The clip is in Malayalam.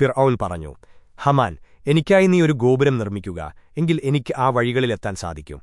ഫിർഔൽ പറഞ്ഞു ഹമാൻ എനിക്കായി നീ ഒരു ഗോപുരം നിർമ്മിക്കുക എങ്കിൽ എനിക്ക് ആ വഴികളിലെത്താൻ സാധിക്കും.